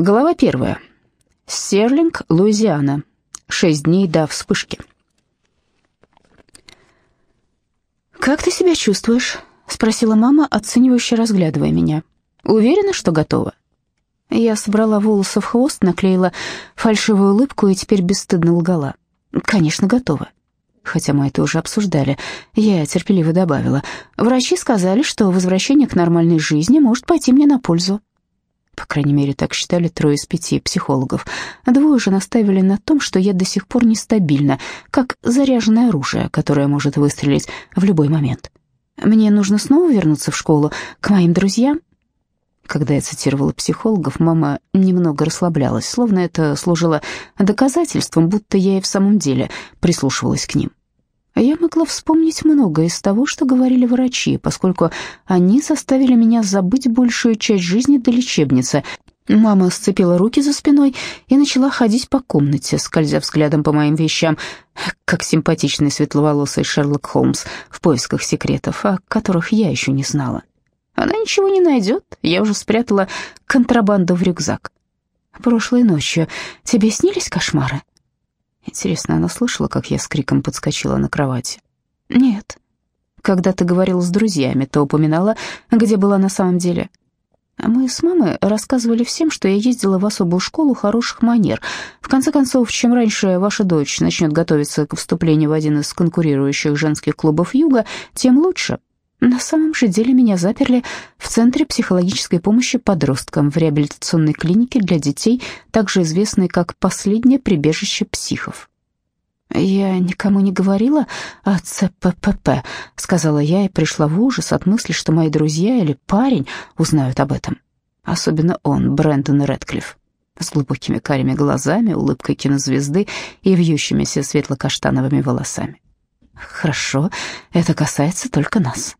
Глава первая. Стерлинг, Луизиана. Шесть дней до вспышки. «Как ты себя чувствуешь?» — спросила мама, оценивающе разглядывая меня. «Уверена, что готова?» Я собрала волосы в хвост, наклеила фальшивую улыбку и теперь бесстыдно лгала. «Конечно, готова». Хотя мы это уже обсуждали, я терпеливо добавила. «Врачи сказали, что возвращение к нормальной жизни может пойти мне на пользу. По крайней мере, так считали трое из пяти психологов. Двое же наставили на том, что я до сих пор нестабильна, как заряженное оружие, которое может выстрелить в любой момент. Мне нужно снова вернуться в школу, к моим друзьям. Когда я цитировала психологов, мама немного расслаблялась, словно это служило доказательством, будто я и в самом деле прислушивалась к ним. А я могла вспомнить многое из того, что говорили врачи, поскольку они заставили меня забыть большую часть жизни до лечебницы. Мама сцепила руки за спиной и начала ходить по комнате, скользя взглядом по моим вещам, как симпатичный светловолосый Шерлок Холмс в поисках секретов, о которых я еще не знала. Она ничего не найдет, я уже спрятала контрабанду в рюкзак. Прошлой ночью тебе снились кошмары? Интересно, она слышала, как я с криком подскочила на кровати? Нет. Когда ты говорила с друзьями, то упоминала, где была на самом деле. А мы с мамой рассказывали всем, что я ездила в особую школу хороших манер. В конце концов, чем раньше ваша дочь начнет готовиться к вступлению в один из конкурирующих женских клубов Юга, тем лучше. На самом же деле меня заперли в Центре психологической помощи подросткам в реабилитационной клинике для детей, также известной как «Последнее прибежище психов». «Я никому не говорила о ЦППП», — сказала я и пришла в ужас от мысли, что мои друзья или парень узнают об этом. Особенно он, Брэндон Рэдклифф, с глубокими карими глазами, улыбкой кинозвезды и вьющимися светло-каштановыми волосами. «Хорошо, это касается только нас».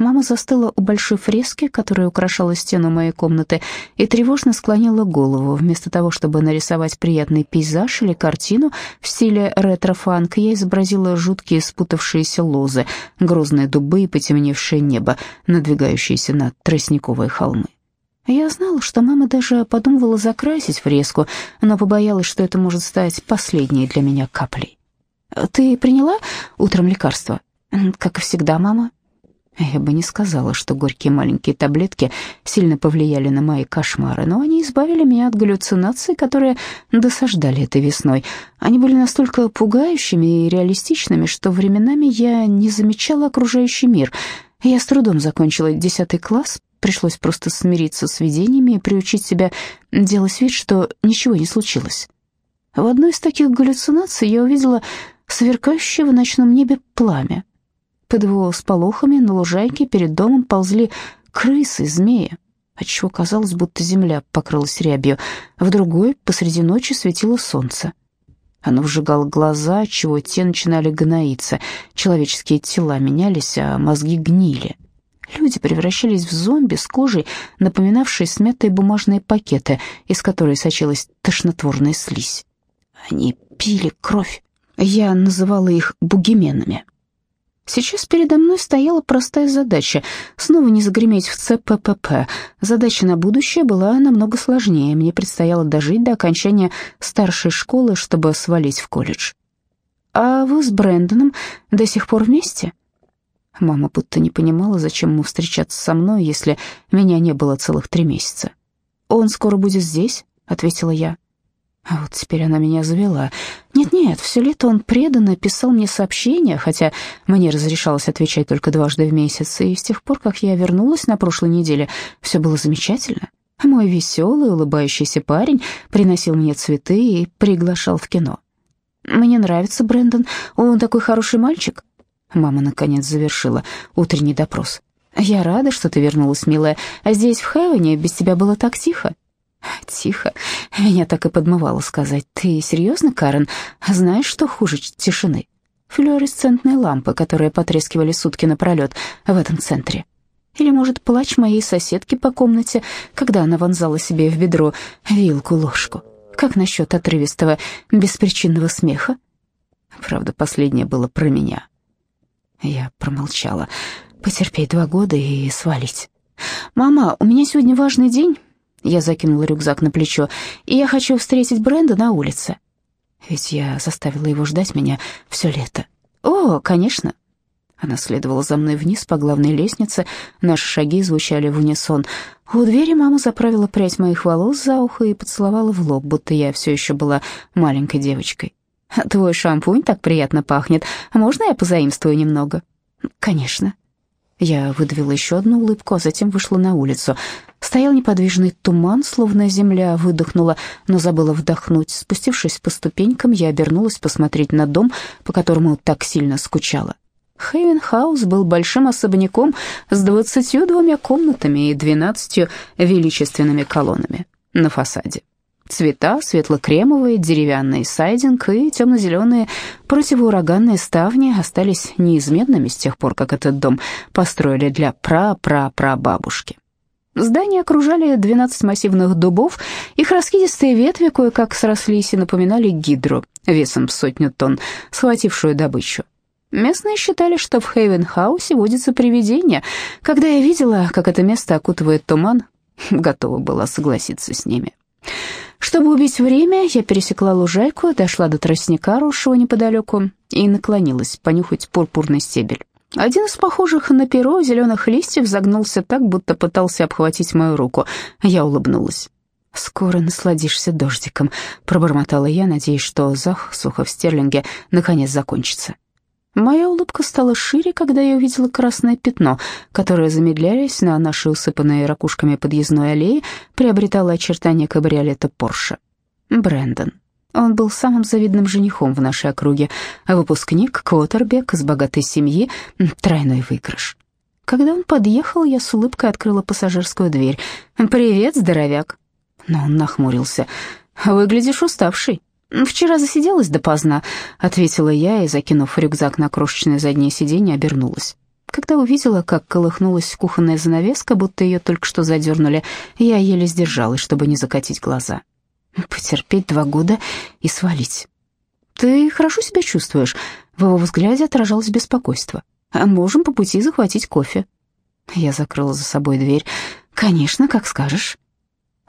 Мама застыла у большой фрески, которая украшала стену моей комнаты, и тревожно склонила голову. Вместо того, чтобы нарисовать приятный пейзаж или картину в стиле ретро-фанк, я изобразила жуткие спутавшиеся лозы, грозные дубы и потемневшее небо, надвигающиеся на тростниковые холмы. Я знала, что мама даже подумывала закрасить фреску, но побоялась, что это может стать последней для меня каплей. «Ты приняла утром лекарство?» «Как и всегда, мама», я бы не сказала, что горькие маленькие таблетки сильно повлияли на мои кошмары, но они избавили меня от галлюцинаций, которые досаждали этой весной. Они были настолько пугающими и реалистичными, что временами я не замечала окружающий мир. Я с трудом закончила десятый класс, пришлось просто смириться с видениями и приучить себя делать вид, что ничего не случилось. В одной из таких галлюцинаций я увидела сверкающее в ночном небе пламя. Под его сполохами на лужайке перед домом ползли крысы, змеи, отчего казалось, будто земля покрылась рябью. В другой посреди ночи светило солнце. Оно вжигало глаза, отчего те начинали гноиться. Человеческие тела менялись, а мозги гнили. Люди превращались в зомби с кожей, напоминавшей смятые бумажные пакеты, из которой сочилась тошнотворная слизь. Они пили кровь. Я называла их бугименами. Сейчас передо мной стояла простая задача — снова не загреметь в ЦППП. Задача на будущее была намного сложнее. Мне предстояло дожить до окончания старшей школы, чтобы свалить в колледж. «А вы с Брэндоном до сих пор вместе?» Мама будто не понимала, зачем ему встречаться со мной, если меня не было целых три месяца. «Он скоро будет здесь?» — ответила я. А вот теперь она меня завела. Нет-нет, все лето он преданно писал мне сообщения, хотя мне разрешалось отвечать только дважды в месяц, и с тех пор, как я вернулась на прошлой неделе, все было замечательно. Мой веселый, улыбающийся парень приносил мне цветы и приглашал в кино. «Мне нравится Брэндон, он такой хороший мальчик». Мама, наконец, завершила утренний допрос. «Я рада, что ты вернулась, милая. А здесь, в Хэвене, без тебя было так тихо. Тихо. Меня так и подмывало сказать. Ты серьезно, Карен? Знаешь, что хуже тишины? Флуоресцентные лампы, которые потрескивали сутки напролет в этом центре. Или, может, плач моей соседки по комнате, когда она вонзала себе в бедро вилку-ложку. Как насчет отрывистого, беспричинного смеха? Правда, последнее было про меня. Я промолчала. Потерпеть два года и свалить. «Мама, у меня сегодня важный день. Я закинула рюкзак на плечо. «И я хочу встретить Бренда на улице». Ведь я заставила его ждать меня все лето. «О, конечно». Она следовала за мной вниз по главной лестнице. Наши шаги звучали в унисон. У двери мама заправила прядь моих волос за ухо и поцеловала в лоб, будто я все еще была маленькой девочкой. «Твой шампунь так приятно пахнет. Можно я позаимствую немного?» «Конечно». Я выдавила еще одну улыбку, а затем вышла на улицу. Стоял неподвижный туман, словно земля выдохнула, но забыла вдохнуть. Спустившись по ступенькам, я обернулась посмотреть на дом, по которому так сильно скучала. Хейвенхаус был большим особняком с двадцатью двумя комнатами и двенадцатью величественными колоннами на фасаде. Цвета светло-кремовые, деревянный сайдинг и темно-зеленые противоураганные ставни остались неизменными с тех пор, как этот дом построили для пра-пра-прабабушки. Здание окружали 12 массивных дубов, их раскидистые ветви кое-как срослись и напоминали гидру весом в сотню тонн, схватившую добычу. Местные считали, что в Хейвенхаусе водится привидение. Когда я видела, как это место окутывает туман, готова была согласиться с ними. Чтобы убить время, я пересекла лужайку, дошла до тростника, росшего неподалеку, и наклонилась понюхать пурпурный стебель. Один из похожих на перо зеленых листьев загнулся так, будто пытался обхватить мою руку. Я улыбнулась. «Скоро насладишься дождиком», — пробормотала я, надеясь, что засуха в Стерлинге наконец закончится. Моя улыбка стала шире, когда я увидела красное пятно, которое, замедляясь на нашей усыпанной ракушками подъездной аллее, приобретало очертания кабриолета Порше. Брэндон. Он был самым завидным женихом в нашей округе. Выпускник, квотербек, из богатой семьи, тройной выигрыш. Когда он подъехал, я с улыбкой открыла пассажирскую дверь. «Привет, здоровяк!» Но он нахмурился. «Выглядишь уставший». «Вчера засиделась допоздна», — ответила я и, закинув рюкзак на крошечное заднее сиденье, обернулась. Когда увидела, как колыхнулась кухонная занавеска, будто ее только что задернули, я еле сдержалась, чтобы не закатить глаза. Потерпеть два года и свалить. «Ты хорошо себя чувствуешь?» В его взгляде отражалось беспокойство. «А «Можем по пути захватить кофе». Я закрыла за собой дверь. «Конечно, как скажешь».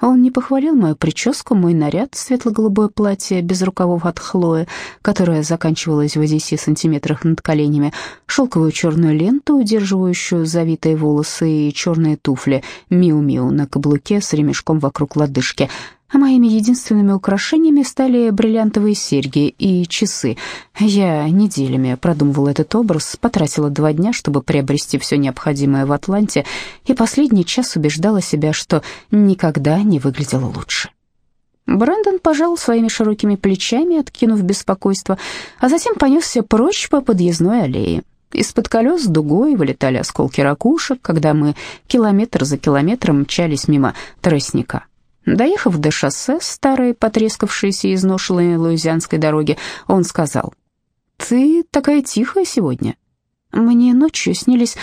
Он не похвалил мою прическу, мой наряд, светло-голубое платье без рукавов от Хлои, которое заканчивалось в 10 сантиметрах над коленями, шелковую черную ленту, удерживающую завитые волосы, и черные туфли. Миу-миу на каблуке с ремешком вокруг лодыжки — а моими единственными украшениями стали бриллиантовые серьги и часы. Я неделями продумывала этот образ, потратила два дня, чтобы приобрести все необходимое в Атланте, и последний час убеждала себя, что никогда не выглядела лучше. Брэндон пожал своими широкими плечами, откинув беспокойство, а затем понесся прочь по подъездной аллее. Из-под колес дугой вылетали осколки ракушек, когда мы километр за километром мчались мимо тростника. Доехав до шоссе, старой, потрескавшейся и изношенной луизианской дороги, он сказал, «Ты такая тихая сегодня. Мне ночью снились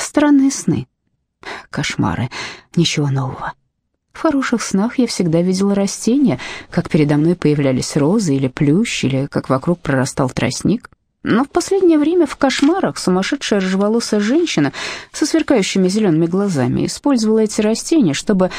странные сны. Кошмары, ничего нового. В хороших снах я всегда видела растения, как передо мной появлялись розы или плющ, или как вокруг прорастал тростник». Но в последнее время в кошмарах сумасшедшая рыжеволосая женщина со сверкающими зелеными глазами использовала эти растения, чтобы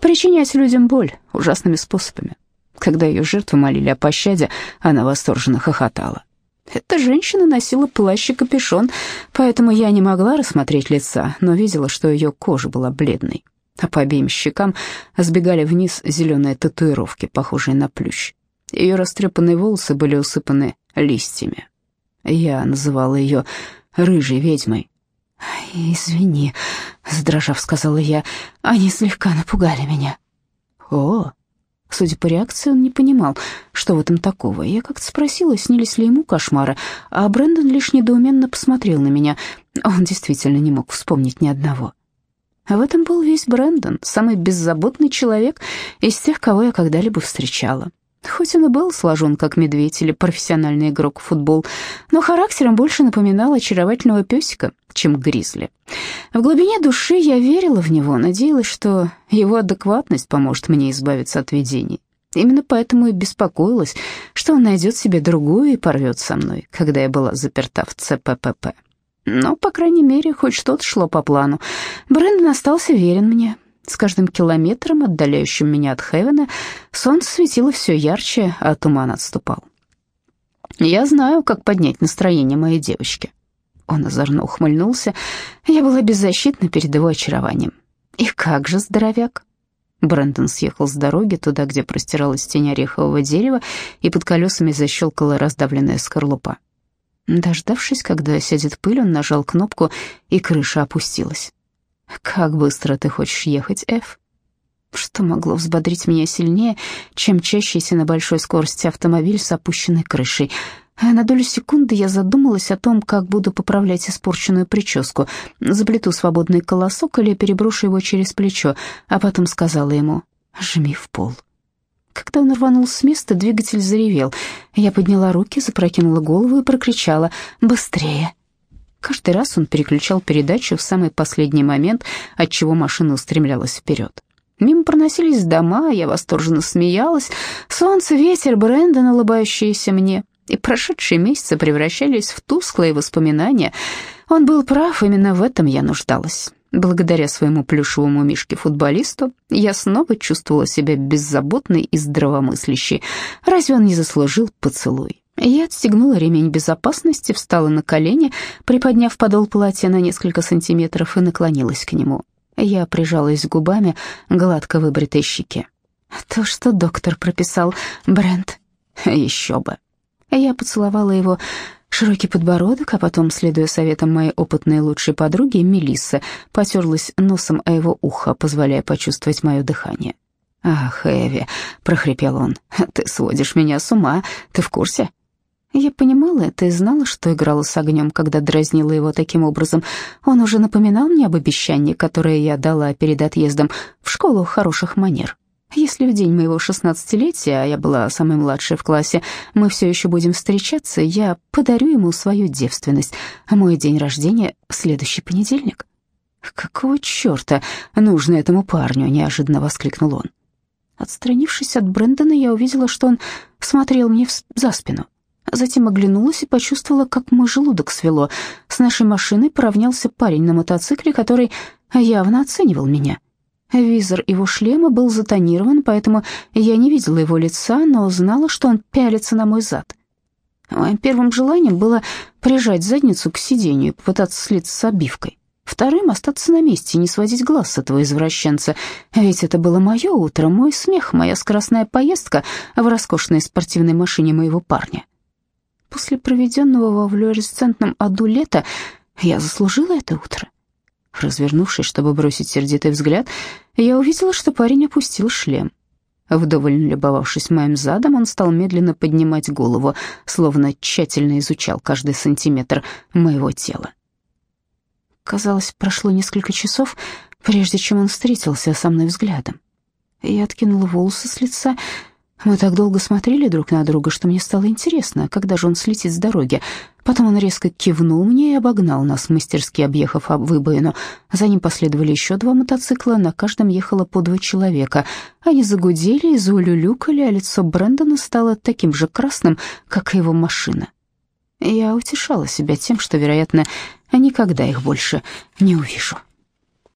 причинять людям боль ужасными способами. Когда ее жертвы молили о пощаде, она восторженно хохотала. Эта женщина носила плащ и капюшон, поэтому я не могла рассмотреть лица, но видела, что ее кожа была бледной, а по обеим щекам сбегали вниз зеленые татуировки, похожие на плющ. Ее растрепанные волосы были усыпаны листьями. Я называла ее рыжей ведьмой, «Извини», — задрожав, сказала я, — «они слегка напугали меня». «О!» Судя по реакции, он не понимал, что в этом такого. Я как-то спросила, снились ли ему кошмары, а Брэндон лишь недоуменно посмотрел на меня. Он действительно не мог вспомнить ни одного. А в этом был весь Брэндон, самый беззаботный человек из тех, кого я когда-либо встречала. Хоть он и был сложен, как медведь или профессиональный игрок в футбол, но характером больше напоминал очаровательного песика, чем гризли. В глубине души я верила в него, надеялась, что его адекватность поможет мне избавиться от видений. Именно поэтому и беспокоилась, что он найдет себе другую и порвет со мной, когда я была заперта в ЦППП. Но, по крайней мере, хоть что-то шло по плану. Брэндон остался верен мне, С каждым километром, отдаляющим меня от Хевена, солнце светило все ярче, а туман отступал. «Я знаю, как поднять настроение моей девочки». Он озорно ухмыльнулся. Я была беззащитна перед его очарованием. «И как же, здоровяк?» Брэндон съехал с дороги туда, где простиралась тень орехового дерева, и под колесами защелкала раздавленная скорлупа. Дождавшись, когда сядет пыль, он нажал кнопку, и крыша опустилась. «Как быстро ты хочешь ехать, Эф?» Что могло взбодрить меня сильнее, чем чащийся на большой скорости автомобиль с опущенной крышей? На долю секунды я задумалась о том, как буду поправлять испорченную прическу. Заплету свободный колосок или переброшу его через плечо, а потом сказала ему «жми в пол». Когда он рванул с места, двигатель заревел. Я подняла руки, запрокинула голову и прокричала «быстрее». Каждый раз он переключал передачу в самый последний момент, отчего машина устремлялась вперед. Мимо проносились дома, я восторженно смеялась. Солнце, ветер, Брэндон, улыбающиеся мне. И прошедшие месяцы превращались в тусклые воспоминания. Он был прав, именно в этом я нуждалась. Благодаря своему плюшевому мишке-футболисту я снова чувствовала себя беззаботной и здравомыслящей. Разве он не заслужил поцелуй? Я отстегнула ремень безопасности, встала на колени, приподняв подол платья на несколько сантиметров и наклонилась к нему. Я прижалась губами гладко выбритой щеке. То, что доктор прописал, Брент, еще бы. Я поцеловала его широкий подбородок, а потом, следуя советам моей опытной лучшей подруги, Мелиссы, потерлась носом о его ухо, позволяя почувствовать мое дыхание. «Ах, Эви», — прохрипел он, — «ты сводишь меня с ума, ты в курсе?» Я понимала это и знала, что играла с огнем, когда дразнила его таким образом. Он уже напоминал мне об обещании, которое я дала перед отъездом в школу хороших манер. Если в день моего шестнадцатилетия, а я была самой младшей в классе, мы все еще будем встречаться, я подарю ему свою девственность, а мой день рождения — следующий понедельник. «Какого черта нужно этому парню?» — неожиданно воскликнул он. Отстранившись от Брэндона, я увидела, что он смотрел мне за спину. Затем оглянулась и почувствовала, как мой желудок свело. С нашей машиной поравнялся парень на мотоцикле, который явно оценивал меня. Визор его шлема был затонирован, поэтому я не видела его лица, но знала, что он пялится на мой зад. Моим первым желанием было прижать задницу к сиденью и попытаться слиться с обивкой. Вторым — остаться на месте и не сводить глаз с этого извращенца. Ведь это было мое утро, мой смех, моя скоростная поездка в роскошной спортивной машине моего парня. После проведенного во флуоресцентном аду лета я заслужила это утро. Развернувшись, чтобы бросить сердитый взгляд, я увидела, что парень опустил шлем. Вдоволь любовавшись моим задом, он стал медленно поднимать голову, словно тщательно изучал каждый сантиметр моего тела. Казалось, прошло несколько часов, прежде чем он встретился со мной взглядом. Я откинула волосы с лица мы так долго смотрели друг на друга, что мне стало интересно, когда же он слетит с дороги. Потом он резко кивнул мне и обогнал нас, мастерски объехав об выбоину. За ним последовали еще два мотоцикла, на каждом ехало по два человека. Они загудели и заулюлюкали, а лицо Брэндона стало таким же красным, как и его машина. Я утешала себя тем, что, вероятно, никогда их больше не увижу.